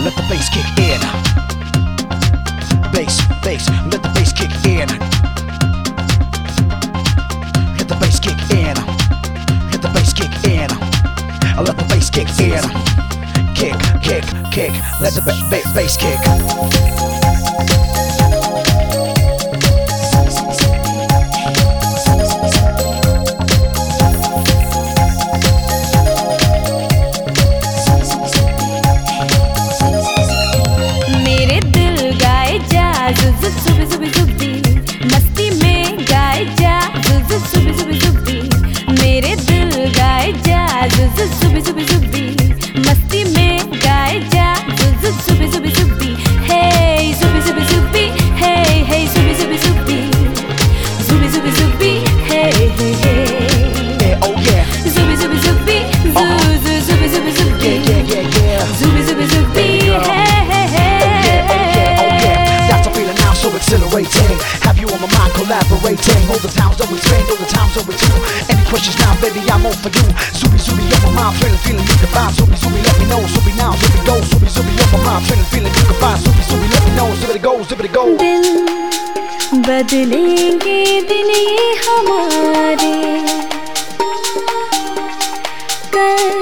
let the bass kick in. Bass, bass, let the bass kick in. Let the bass kick in. Let the bass kick in. Let the bass kick in. Kick, kick, kick. Let the ba- ba- bass kick. collaborating? All the times that we spend, all the times that we do. Any questions now, baby, I'm on for you. Zubi, zubi, on my mind, feeling, feeling you can find. Zubi, zubi, let me know. Zubi now, zubi go. Zubi, zubi, on my mind, feeling, feeling you can find. Zubi, zubi, let me know. Zubi go, zubi go. दिन बदलेंगे दिन ये हमारे कल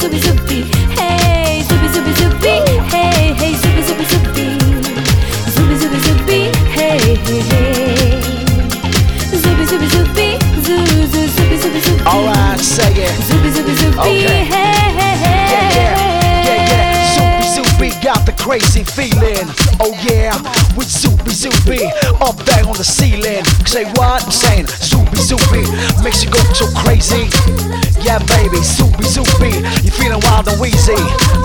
zubi zubi. Hey zubi zubi zubi. Hey hey zubi zubi zubi. Zubi zubi zubi. Hey hey hey. Zubi zubi zubi. Zu zu zubi zubi zubi. All right say it. Zubi zubi zubi. Okay. hey hey hey yeah yeah. yeah yeah. Zubi zubi got the crazy feeling. Oh yeah. With zubi zubi up there on the ceiling. Say what I'm saying? Zubi, zubi, makes you go so crazy. Yeah, baby, Zubi, zubi, you feeling wild and wheezy.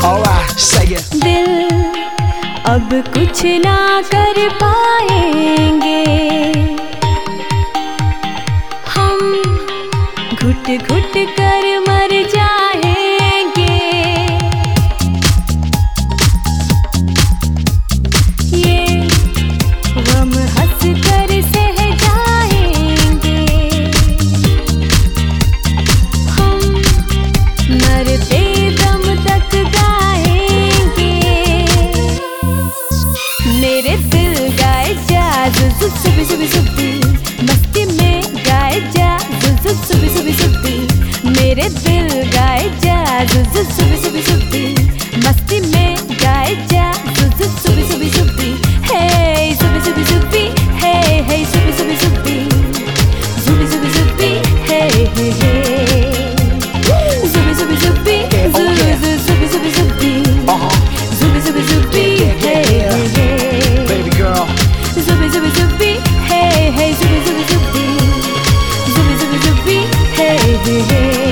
Alright, say it. दिल अब कुछ ना कर पाएंगे सुबह सुबह सुबी, मस्ती में गाए जा जुजुब सुबह सुबह सुबी, मेरे दिल गाए जा जुजुब सुबह सुबह सुबी, मस्ती में गाए जा जुजुब सुबह सुबह सुबी हे सुबह सुबह सुबी हे हे सुबह सुबह सुबी सुबह सुबह सुबी हे हे हे দিয়ে